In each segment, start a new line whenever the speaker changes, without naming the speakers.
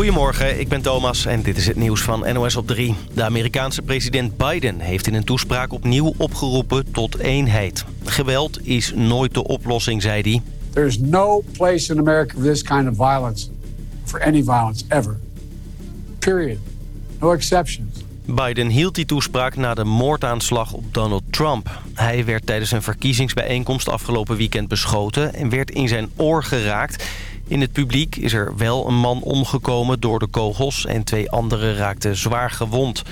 Goedemorgen, ik ben Thomas en dit is het nieuws van NOS op 3. De Amerikaanse president Biden heeft in een toespraak opnieuw opgeroepen tot eenheid. Geweld is nooit de oplossing, zei hij.
There is no place in America for this kind of violence. For any violence, ever. Period. No exceptions.
Biden hield die toespraak na de moordaanslag op Donald Trump. Hij werd tijdens een verkiezingsbijeenkomst afgelopen weekend beschoten... en werd in zijn oor geraakt... In het publiek is er wel een man omgekomen door de kogels... en twee anderen raakten zwaar gewond.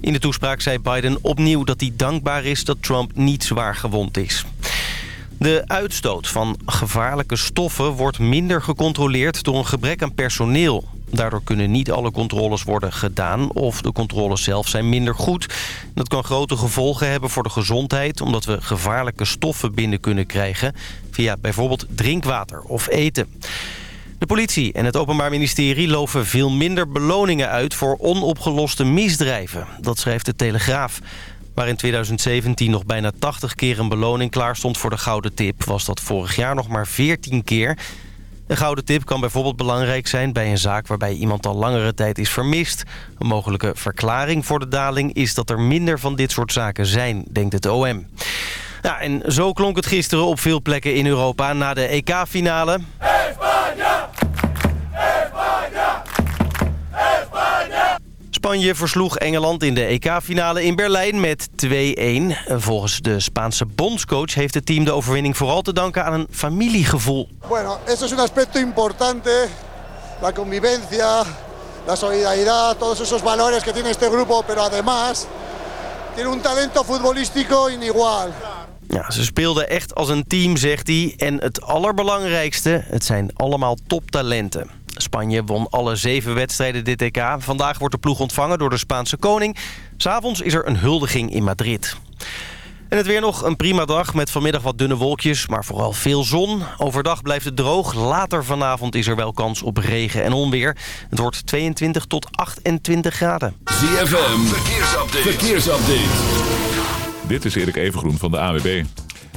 In de toespraak zei Biden opnieuw dat hij dankbaar is... dat Trump niet zwaar gewond is. De uitstoot van gevaarlijke stoffen wordt minder gecontroleerd... door een gebrek aan personeel. Daardoor kunnen niet alle controles worden gedaan... of de controles zelf zijn minder goed. Dat kan grote gevolgen hebben voor de gezondheid... omdat we gevaarlijke stoffen binnen kunnen krijgen... via bijvoorbeeld drinkwater of eten. De politie en het Openbaar Ministerie loven veel minder beloningen uit... voor onopgeloste misdrijven. Dat schrijft de Telegraaf. Waar in 2017 nog bijna 80 keer een beloning klaar stond voor de gouden tip... was dat vorig jaar nog maar 14 keer... Een gouden tip kan bijvoorbeeld belangrijk zijn bij een zaak waarbij iemand al langere tijd is vermist. Een mogelijke verklaring voor de daling is dat er minder van dit soort zaken zijn, denkt het OM. Ja, en zo klonk het gisteren op veel plekken in Europa na de EK-finale. Spanje versloeg Engeland in de EK-finale in Berlijn met 2-1. Volgens de Spaanse bondscoach heeft het team de overwinning vooral te danken aan een familiegevoel.
Bueno, eso es un aspecto importante. La convivencia, la solidaridad, todos esos valores que tiene este grupo, pero además tiene un talento futbolístico inigual.
Ja, ze speelden echt als een team, zegt hij. En het allerbelangrijkste, het zijn allemaal toptalenten. Spanje won alle zeven wedstrijden dit EK. Vandaag wordt de ploeg ontvangen door de Spaanse koning. S'avonds is er een huldiging in Madrid. En het weer nog een prima dag met vanmiddag wat dunne wolkjes, maar vooral veel zon. Overdag blijft het droog. Later vanavond is er wel kans op regen en onweer. Het wordt 22 tot 28 graden.
ZFM, verkeersupdate. verkeersupdate.
Dit is Erik Evengroen van de AWB.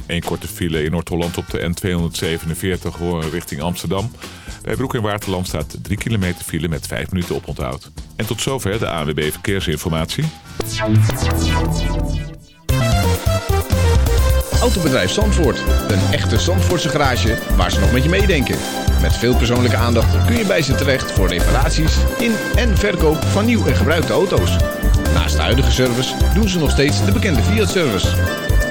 Een korte file in Noord-Holland op de N247 horen richting Amsterdam. Bij Broek in Waterland staat 3 kilometer file met 5 minuten oponthoud. En tot zover de AWB Verkeersinformatie.
Autobedrijf Zandvoort. Een echte Zandvoortse garage waar ze nog met je meedenken. Met veel persoonlijke aandacht kun je bij ze terecht voor reparaties in en verkoop van nieuw en gebruikte auto's. Naast de huidige service doen ze nog steeds de bekende Fiat-service.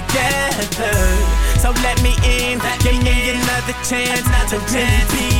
together. So let me in, let give me, in. another chance another to chance. really be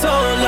so
long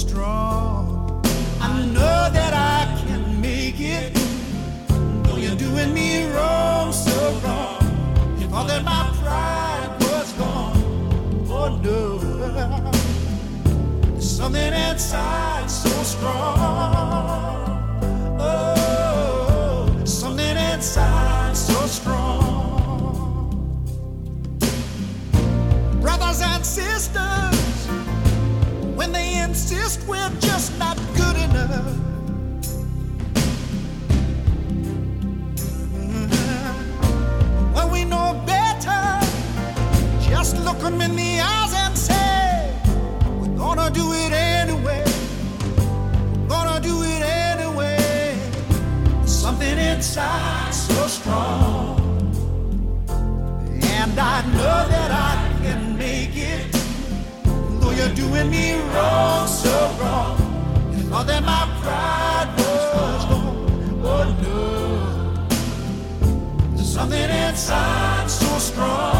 strong. I know that I can make it. Though you're doing me wrong, so wrong. If all that my pride was gone, oh no. There's something inside so strong. Oh, something inside so strong. Brothers and sisters insist we're you're doing me wrong, so wrong. And all that my pride was gone. Oh no, there's something inside so strong.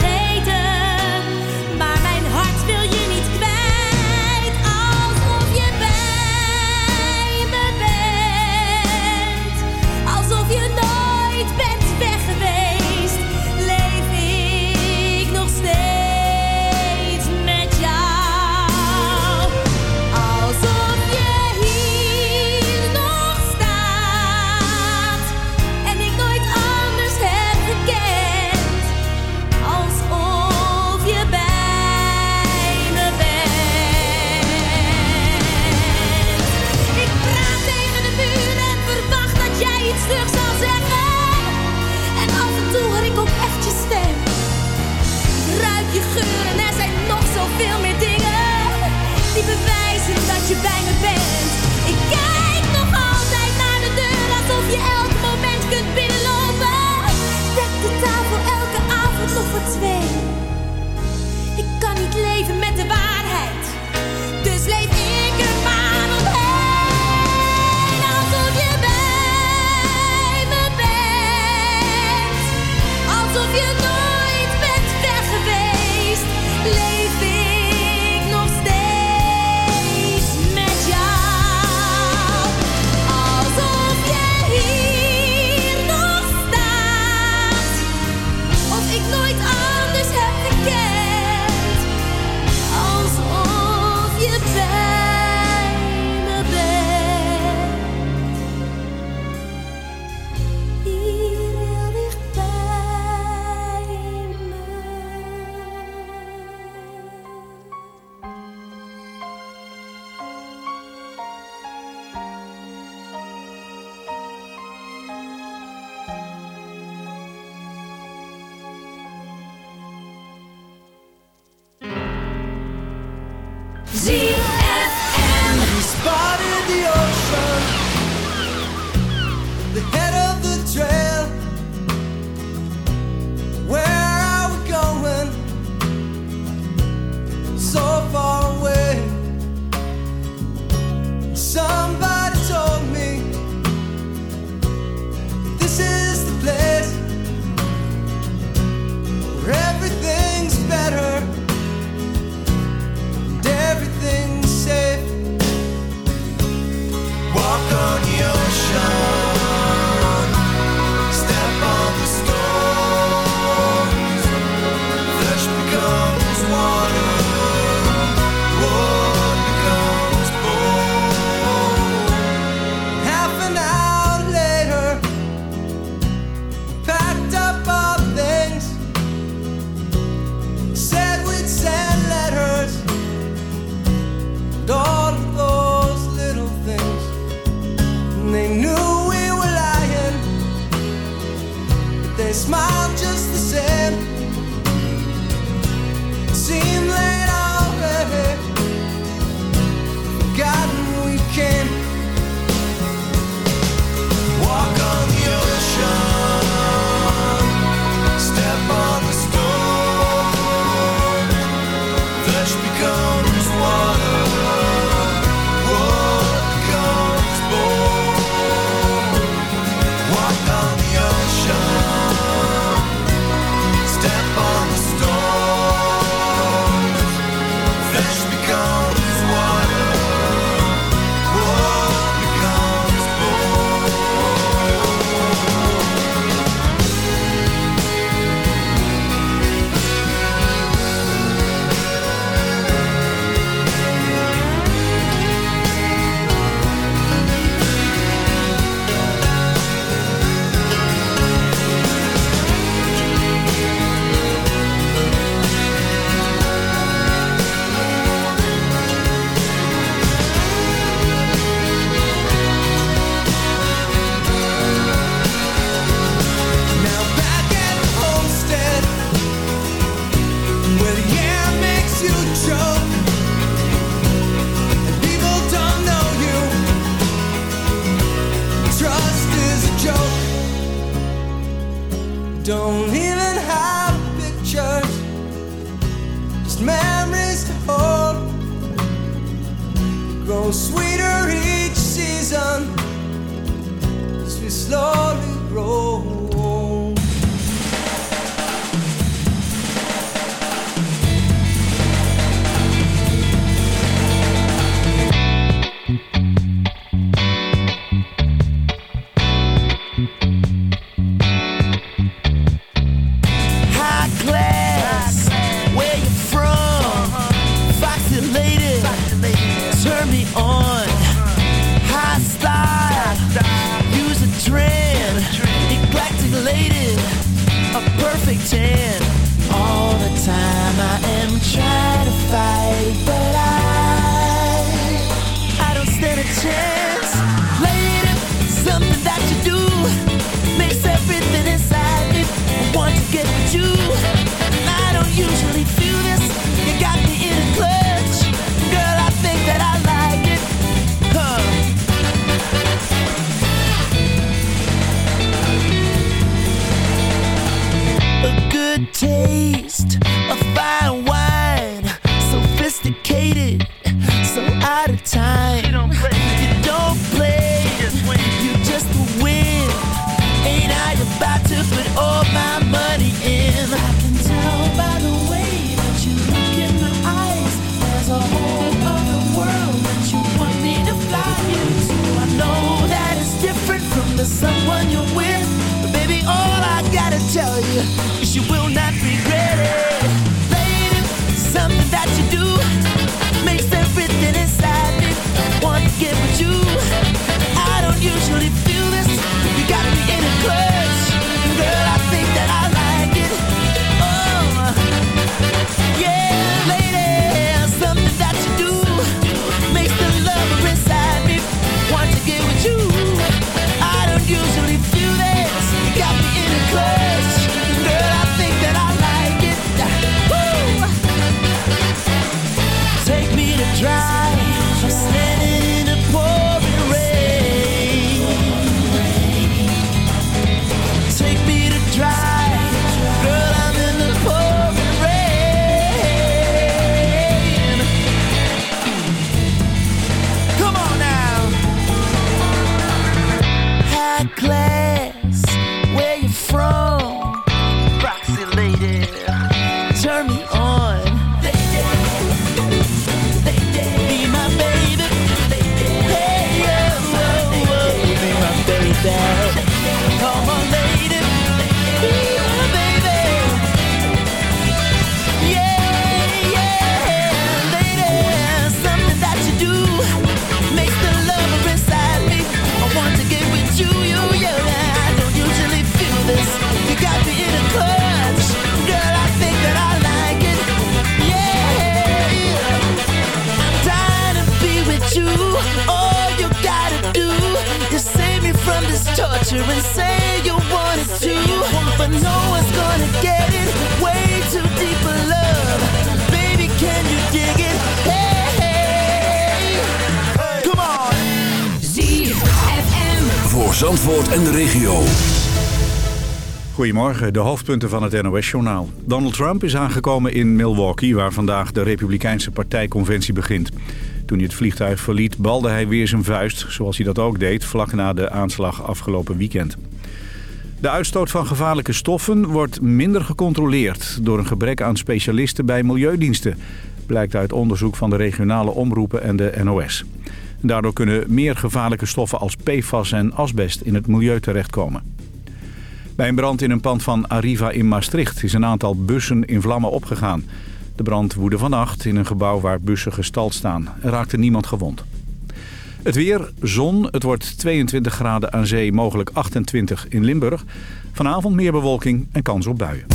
Taste, clay. Torture and say you wanted to. But no one's gonna get it. Way too deep for love. Baby, can you dig it? Hey, hey. Come on.
ZFM.
Voor Zandvoort en de regio.
Goedemorgen, de hoofdpunten van het NOS-journaal. Donald Trump is aangekomen in Milwaukee, waar vandaag de Republikeinse partijconventie begint. Toen hij het vliegtuig verliet, balde hij weer zijn vuist, zoals hij dat ook deed vlak na de aanslag afgelopen weekend. De uitstoot van gevaarlijke stoffen wordt minder gecontroleerd door een gebrek aan specialisten bij milieudiensten, blijkt uit onderzoek van de regionale omroepen en de NOS. Daardoor kunnen meer gevaarlijke stoffen als PFAS en asbest in het milieu terechtkomen. Bij een brand in een pand van Arriva in Maastricht is een aantal bussen in vlammen opgegaan. De brand woedde vannacht in een gebouw waar bussen gestald staan. Er raakte niemand gewond. Het weer, zon, het wordt 22 graden aan zee, mogelijk 28 in Limburg. Vanavond meer bewolking en kans op buien.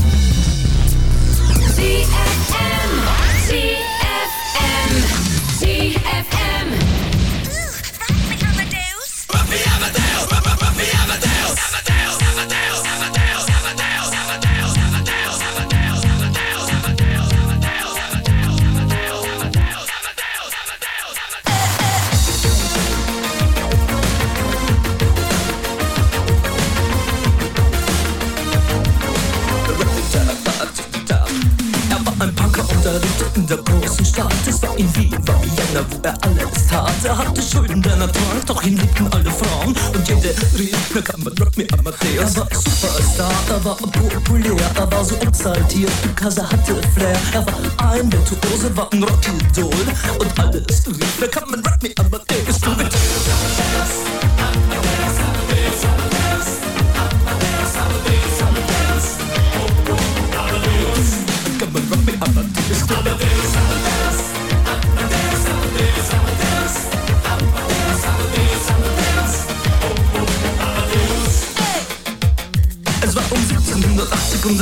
War populär, er war so exaltiert, er hatte Flair. Er war ein Virtuose, war ein Rockidol. Und alles rief, na kann man Rock me Amadeus. Du mit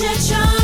your charm.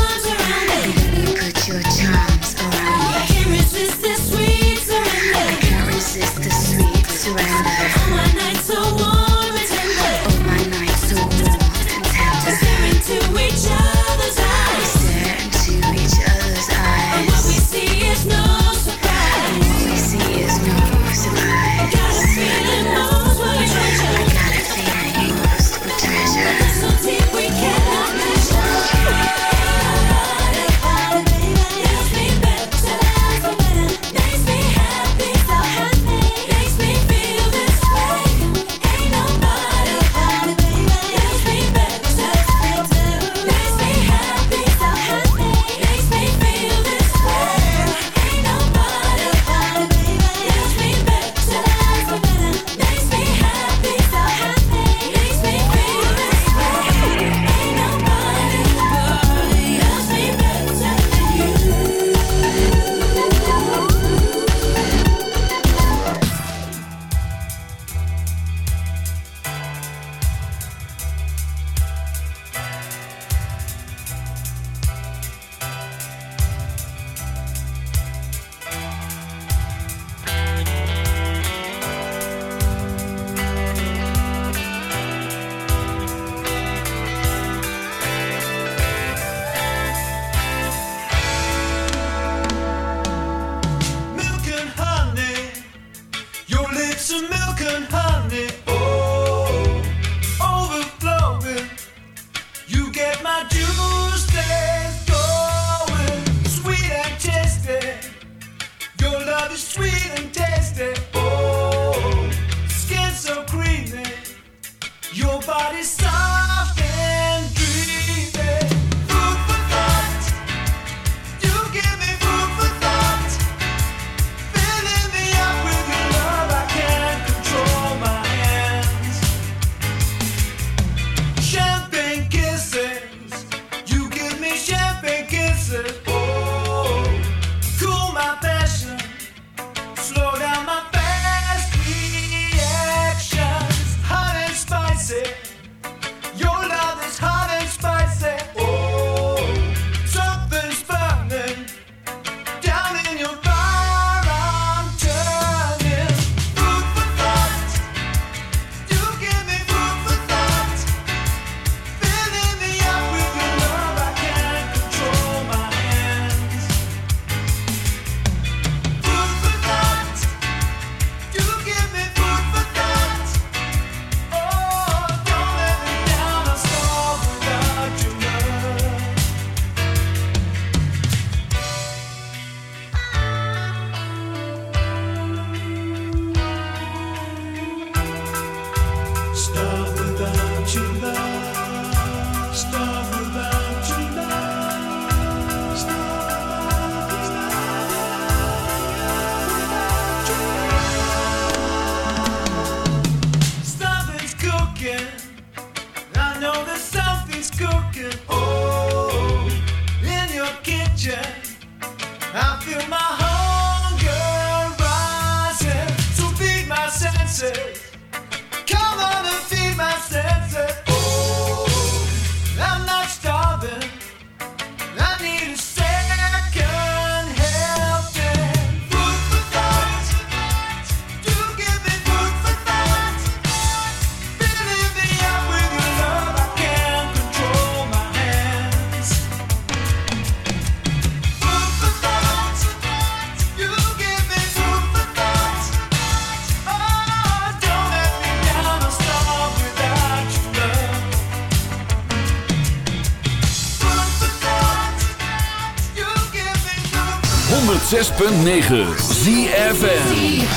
106.9 ZFN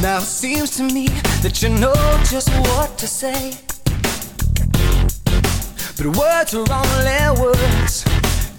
Now seems to me that you know just what to say. But words are only words.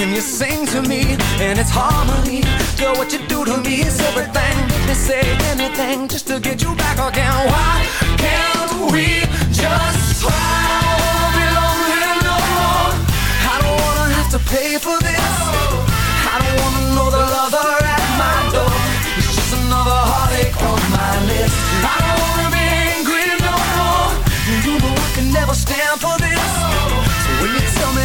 And you sing to me, and it's harmony. Girl, what you do to me is everything. Me say anything just to get you back again. Why can't we just try? I wanna be lonely no more. I don't wanna have to pay for this. I don't wanna know the lover at my door. It's just another heartache on my list. I don't wanna be angry no more. You know I can never stand for this.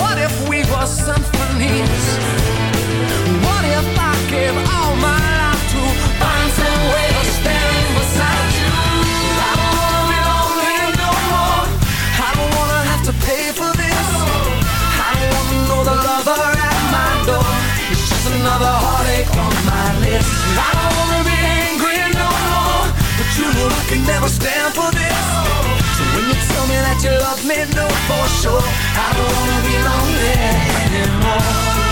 what if we were symphonies?
What if I gave all my life to find some way beside you? I don't wanna be lonely no more. I don't wanna have to pay for this. I don't wanna
know the lover at my door. It's just another heartache on my list. I don't wanna be angry no more, but you know I can never stand for this you love me,
know for sure. I don't wanna
be lonely anymore.